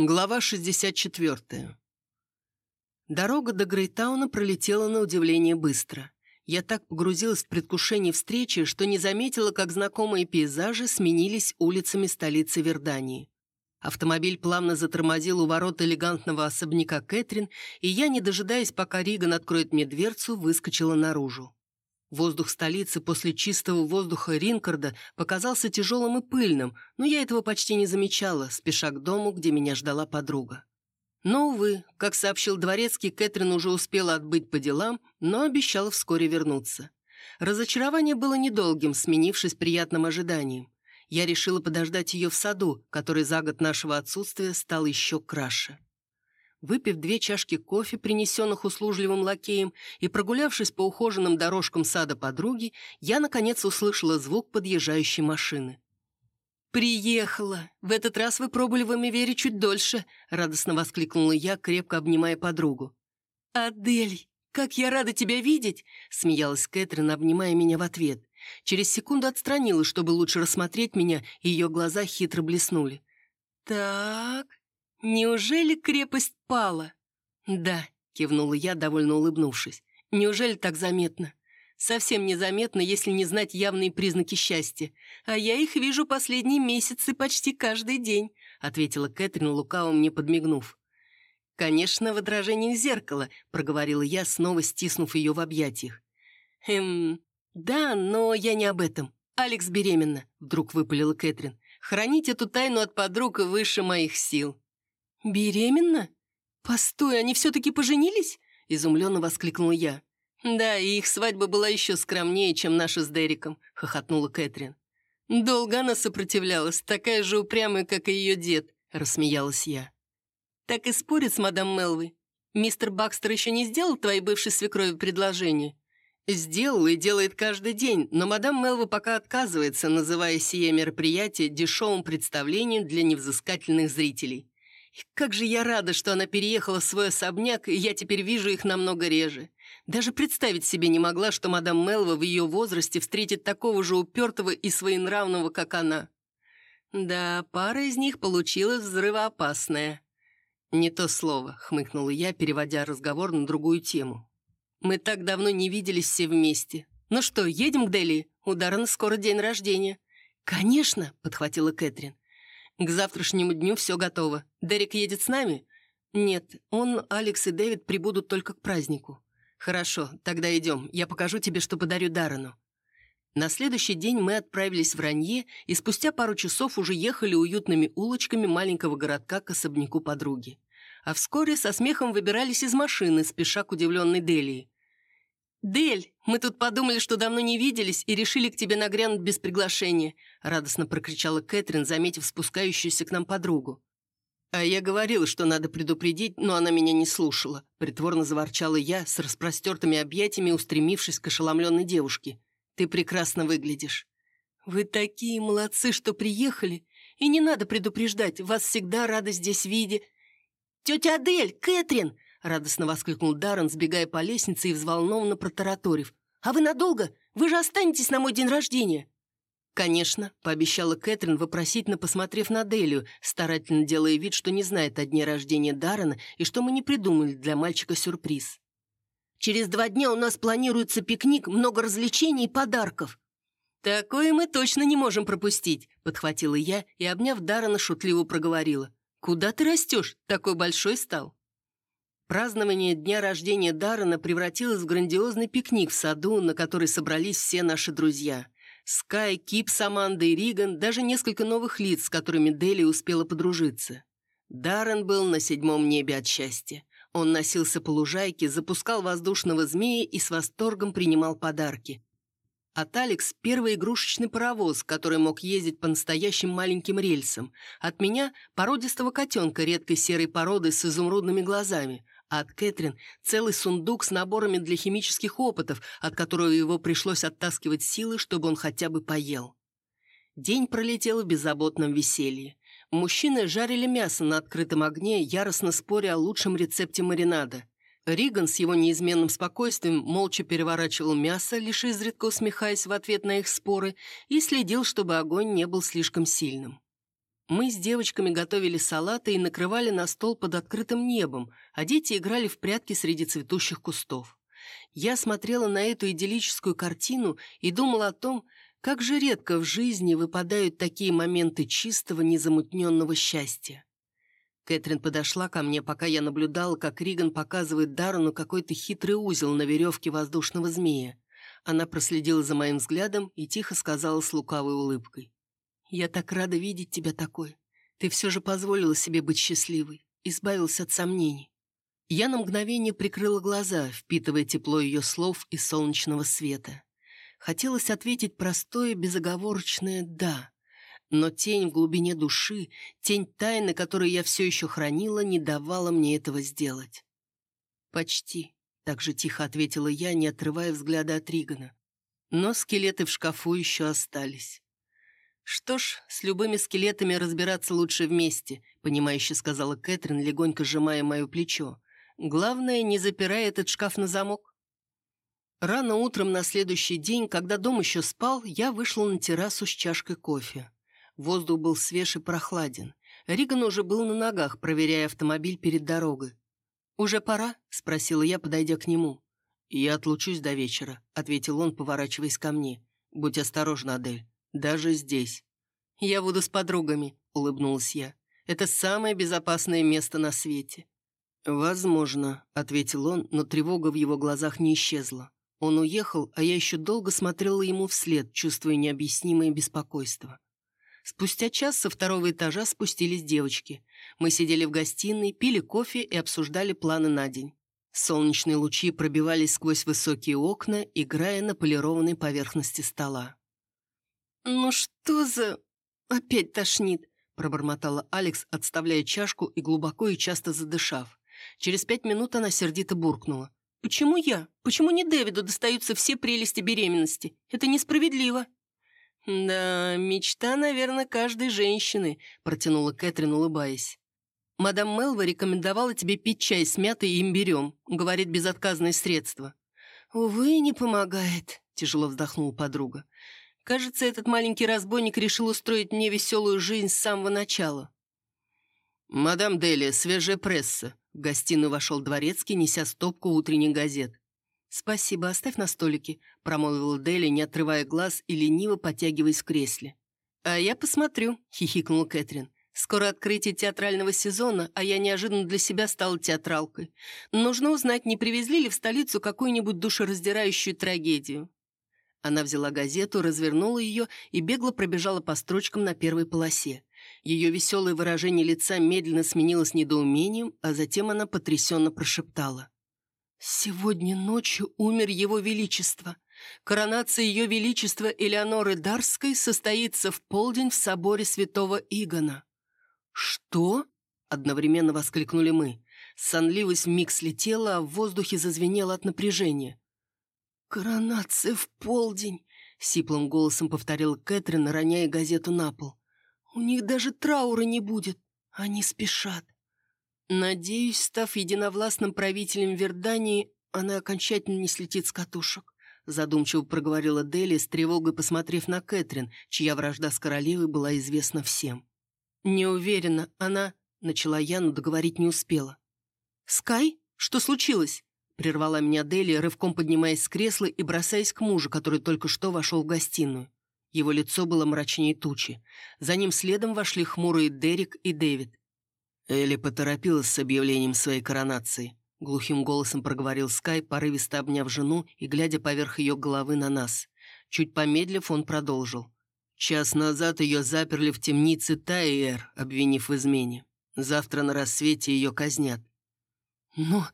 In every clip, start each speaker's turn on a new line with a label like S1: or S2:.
S1: Глава 64. Дорога до Грейтауна пролетела на удивление быстро. Я так погрузилась в предвкушение встречи, что не заметила, как знакомые пейзажи сменились улицами столицы Вердании. Автомобиль плавно затормозил у ворот элегантного особняка Кэтрин, и я, не дожидаясь, пока Риган откроет мне дверцу, выскочила наружу. Воздух столицы после чистого воздуха Ринкарда показался тяжелым и пыльным, но я этого почти не замечала, спеша к дому, где меня ждала подруга. Но, увы, как сообщил дворецкий, Кэтрин уже успела отбыть по делам, но обещала вскоре вернуться. Разочарование было недолгим, сменившись приятным ожиданием. Я решила подождать ее в саду, который за год нашего отсутствия стал еще краше. Выпив две чашки кофе, принесенных услужливым лакеем, и прогулявшись по ухоженным дорожкам сада подруги, я, наконец, услышала звук подъезжающей машины. «Приехала! В этот раз вы пробыли в Эмивере чуть дольше!» — радостно воскликнула я, крепко обнимая подругу. «Адель, как я рада тебя видеть!» — смеялась Кэтрин, обнимая меня в ответ. Через секунду отстранилась, чтобы лучше рассмотреть меня, и ее глаза хитро блеснули. «Так, «Неужели крепость пала?» «Да», — кивнула я, довольно улыбнувшись. «Неужели так заметно?» «Совсем незаметно, если не знать явные признаки счастья. А я их вижу последние месяцы почти каждый день», — ответила Кэтрин, лукаво мне подмигнув. «Конечно, в отражении зеркала», — проговорила я, снова стиснув ее в объятиях. «Эм, да, но я не об этом. Алекс беременна», — вдруг выпалила Кэтрин. «Хранить эту тайну от подруг выше моих сил». «Беременна? Постой, они все-таки поженились?» – изумленно воскликнула я. «Да, и их свадьба была еще скромнее, чем наша с Дериком», – хохотнула Кэтрин. «Долго она сопротивлялась, такая же упрямая, как и ее дед», – рассмеялась я. «Так и спорит с мадам Мелви. Мистер Бакстер еще не сделал твоей бывшей свекрови предложение?» «Сделал и делает каждый день, но мадам Мелва пока отказывается, называя сие мероприятие дешевым представлением для невзыскательных зрителей. Как же я рада, что она переехала в свой особняк, и я теперь вижу их намного реже. Даже представить себе не могла, что мадам Мелва в ее возрасте встретит такого же упертого и своенравного, как она. Да, пара из них получилась взрывоопасная. «Не то слово», — хмыкнула я, переводя разговор на другую тему. «Мы так давно не виделись все вместе. Ну что, едем к Дели? У Даррена скоро день рождения». «Конечно», — подхватила Кэтрин. К завтрашнему дню все готово. Дерек едет с нами? Нет, он, Алекс и Дэвид прибудут только к празднику. Хорошо, тогда идем. Я покажу тебе, что подарю Даррену. На следующий день мы отправились в Ранье и спустя пару часов уже ехали уютными улочками маленького городка к особняку подруги. А вскоре со смехом выбирались из машины, спеша к удивленной Делии. «Дель, мы тут подумали, что давно не виделись и решили к тебе нагрянуть без приглашения», радостно прокричала Кэтрин, заметив спускающуюся к нам подругу. «А я говорила, что надо предупредить, но она меня не слушала», притворно заворчала я, с распростертыми объятиями устремившись к ошеломленной девушке. «Ты прекрасно выглядишь». «Вы такие молодцы, что приехали. И не надо предупреждать, вас всегда рада здесь видеть». «Тетя Адель, Кэтрин!» — радостно воскликнул Даррен, сбегая по лестнице и взволнованно протараторив. «А вы надолго? Вы же останетесь на мой день рождения!» «Конечно», — пообещала Кэтрин, вопросительно посмотрев на Делию, старательно делая вид, что не знает о дне рождения Даррена и что мы не придумали для мальчика сюрприз. «Через два дня у нас планируется пикник, много развлечений и подарков». «Такое мы точно не можем пропустить», — подхватила я и, обняв Даррена, шутливо проговорила. «Куда ты растешь? Такой большой стал». Празднование дня рождения Даррена превратилось в грандиозный пикник в саду, на который собрались все наши друзья. Скай, Кип с Амандой и Риган, даже несколько новых лиц, с которыми Дели успела подружиться. Даррен был на седьмом небе от счастья. Он носился по лужайке, запускал воздушного змея и с восторгом принимал подарки. От Алекс – первый игрушечный паровоз, который мог ездить по настоящим маленьким рельсам. От меня – породистого котенка редкой серой породы с изумрудными глазами – а от Кэтрин целый сундук с наборами для химических опытов, от которого его пришлось оттаскивать силы, чтобы он хотя бы поел. День пролетел в беззаботном веселье. Мужчины жарили мясо на открытом огне, яростно споря о лучшем рецепте маринада. Риган с его неизменным спокойствием молча переворачивал мясо, лишь изредка усмехаясь в ответ на их споры, и следил, чтобы огонь не был слишком сильным. Мы с девочками готовили салаты и накрывали на стол под открытым небом, а дети играли в прятки среди цветущих кустов. Я смотрела на эту идиллическую картину и думала о том, как же редко в жизни выпадают такие моменты чистого, незамутненного счастья. Кэтрин подошла ко мне, пока я наблюдала, как Риган показывает Даррену какой-то хитрый узел на веревке воздушного змея. Она проследила за моим взглядом и тихо сказала с лукавой улыбкой. «Я так рада видеть тебя такой. Ты все же позволила себе быть счастливой, избавился от сомнений». Я на мгновение прикрыла глаза, впитывая тепло ее слов и солнечного света. Хотелось ответить простое, безоговорочное «да», но тень в глубине души, тень тайны, которую я все еще хранила, не давала мне этого сделать. «Почти», — так же тихо ответила я, не отрывая взгляда от Ригана. Но скелеты в шкафу еще остались. «Что ж, с любыми скелетами разбираться лучше вместе», — понимающе сказала Кэтрин, легонько сжимая мое плечо. «Главное, не запирай этот шкаф на замок». Рано утром на следующий день, когда дом еще спал, я вышла на террасу с чашкой кофе. Воздух был свеж и прохладен. Риган уже был на ногах, проверяя автомобиль перед дорогой. «Уже пора?» — спросила я, подойдя к нему. «Я отлучусь до вечера», — ответил он, поворачиваясь ко мне. «Будь осторожна, Адель. Даже здесь». «Я буду с подругами», — улыбнулась я. «Это самое безопасное место на свете». «Возможно», — ответил он, но тревога в его глазах не исчезла. Он уехал, а я еще долго смотрела ему вслед, чувствуя необъяснимое беспокойство. Спустя час со второго этажа спустились девочки. Мы сидели в гостиной, пили кофе и обсуждали планы на день. Солнечные лучи пробивались сквозь высокие окна, играя на полированной поверхности стола. «Ну что за... опять тошнит?» пробормотала Алекс, отставляя чашку и глубоко и часто задышав. Через пять минут она сердито буркнула. «Почему я? Почему не Дэвиду достаются все прелести беременности? Это несправедливо!» «Да, мечта, наверное, каждой женщины», — протянула Кэтрин, улыбаясь. «Мадам Мелва рекомендовала тебе пить чай с мятой и имбирем», — говорит безотказное средство. «Увы, не помогает», — тяжело вздохнула подруга. «Кажется, этот маленький разбойник решил устроить мне веселую жизнь с самого начала». «Мадам Дели, свежая пресса», — в гостиную вошел дворецкий, неся стопку утренних газет. «Спасибо, оставь на столике», — промолвила Дели, не отрывая глаз и лениво подтягиваясь в кресле. «А я посмотрю», — хихикнула Кэтрин. «Скоро открытие театрального сезона, а я неожиданно для себя стала театралкой. Нужно узнать, не привезли ли в столицу какую-нибудь душераздирающую трагедию». Она взяла газету, развернула ее и бегло пробежала по строчкам на первой полосе. Ее веселое выражение лица медленно сменилось недоумением, а затем она потрясенно прошептала. «Сегодня ночью умер Его Величество. Коронация Ее Величества Элеоноры Дарской состоится в полдень в соборе святого Игона». «Что?» — одновременно воскликнули мы. Сонливость вмиг слетела, а в воздухе зазвенело от напряжения. «Коронация в полдень!» — сиплым голосом повторил Кэтрин, роняя газету на пол. «У них даже траура не будет. Они спешат». Надеюсь, став единовластным правителем Вердании, она окончательно не слетит с катушек. Задумчиво проговорила Дели, с тревогой посмотрев на Кэтрин, чья вражда с королевой была известна всем. «Не уверена, она...» — начала я, но договорить не успела. «Скай? Что случилось?» — прервала меня Дели, рывком поднимаясь с кресла и бросаясь к мужу, который только что вошел в гостиную. Его лицо было мрачнее тучи. За ним следом вошли хмурые Дерек и Дэвид. Элли поторопилась с объявлением своей коронации. Глухим голосом проговорил Скай, порывисто обняв жену и глядя поверх ее головы на нас. Чуть помедлив, он продолжил. Час назад ее заперли в темнице Тайер, обвинив в измене. Завтра на рассвете ее казнят. «Но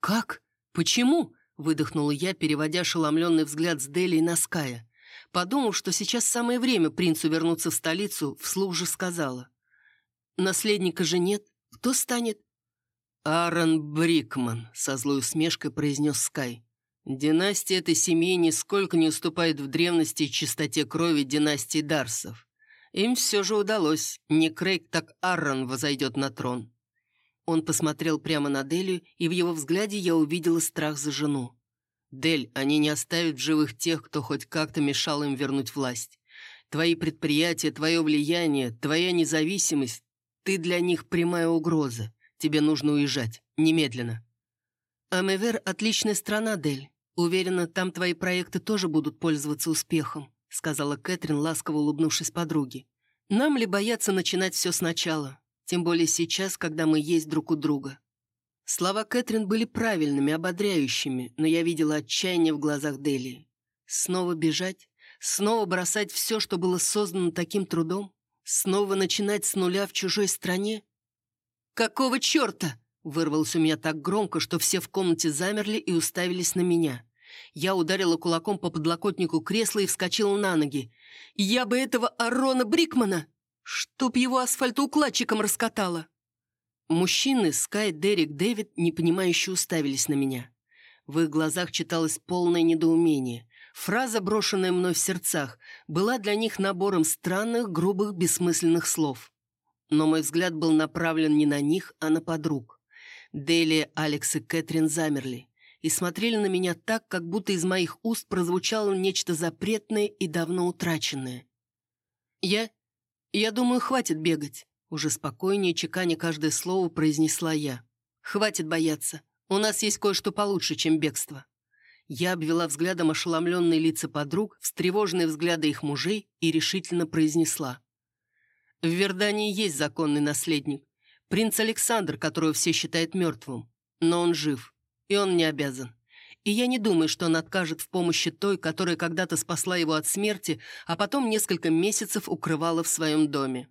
S1: как? Почему?» — выдохнула я, переводя ошеломленный взгляд с Дели на Ская. Подумав, что сейчас самое время принцу вернуться в столицу, вслух же сказала. «Наследника же нет, кто станет?» «Аарон Брикман», — со злой усмешкой произнес Скай. «Династия этой семьи нисколько не уступает в древности и чистоте крови династии Дарсов. Им все же удалось. Не Крейг, так Аарон возойдет на трон». Он посмотрел прямо на Делию, и в его взгляде я увидела страх за жену. «Дель, они не оставят в живых тех, кто хоть как-то мешал им вернуть власть. Твои предприятия, твое влияние, твоя независимость — ты для них прямая угроза. Тебе нужно уезжать. Немедленно». «Амевер — отличная страна, Дель. Уверена, там твои проекты тоже будут пользоваться успехом», сказала Кэтрин, ласково улыбнувшись подруге. «Нам ли бояться начинать все сначала? Тем более сейчас, когда мы есть друг у друга». Слова Кэтрин были правильными, ободряющими, но я видела отчаяние в глазах Дели. Снова бежать? Снова бросать все, что было создано таким трудом? Снова начинать с нуля в чужой стране? «Какого черта?» — вырвалось у меня так громко, что все в комнате замерли и уставились на меня. Я ударила кулаком по подлокотнику кресла и вскочила на ноги. «Я бы этого Арона Брикмана! Чтоб его асфальтоукладчиком раскатала!» Мужчины, Скай, Дерек, Дэвид, непонимающе уставились на меня. В их глазах читалось полное недоумение. Фраза, брошенная мной в сердцах, была для них набором странных, грубых, бессмысленных слов. Но мой взгляд был направлен не на них, а на подруг. Дели, Алекс и Кэтрин замерли и смотрели на меня так, как будто из моих уст прозвучало нечто запретное и давно утраченное. «Я... я думаю, хватит бегать», — уже спокойнее, чеканя каждое слово, произнесла я. «Хватит бояться. У нас есть кое-что получше, чем бегство». Я обвела взглядом ошеломленные лица подруг, встревоженные взгляды их мужей и решительно произнесла. «В Вердании есть законный наследник. Принц Александр, которого все считают мертвым. Но он жив. И он не обязан. И я не думаю, что он откажет в помощи той, которая когда-то спасла его от смерти, а потом несколько месяцев укрывала в своем доме.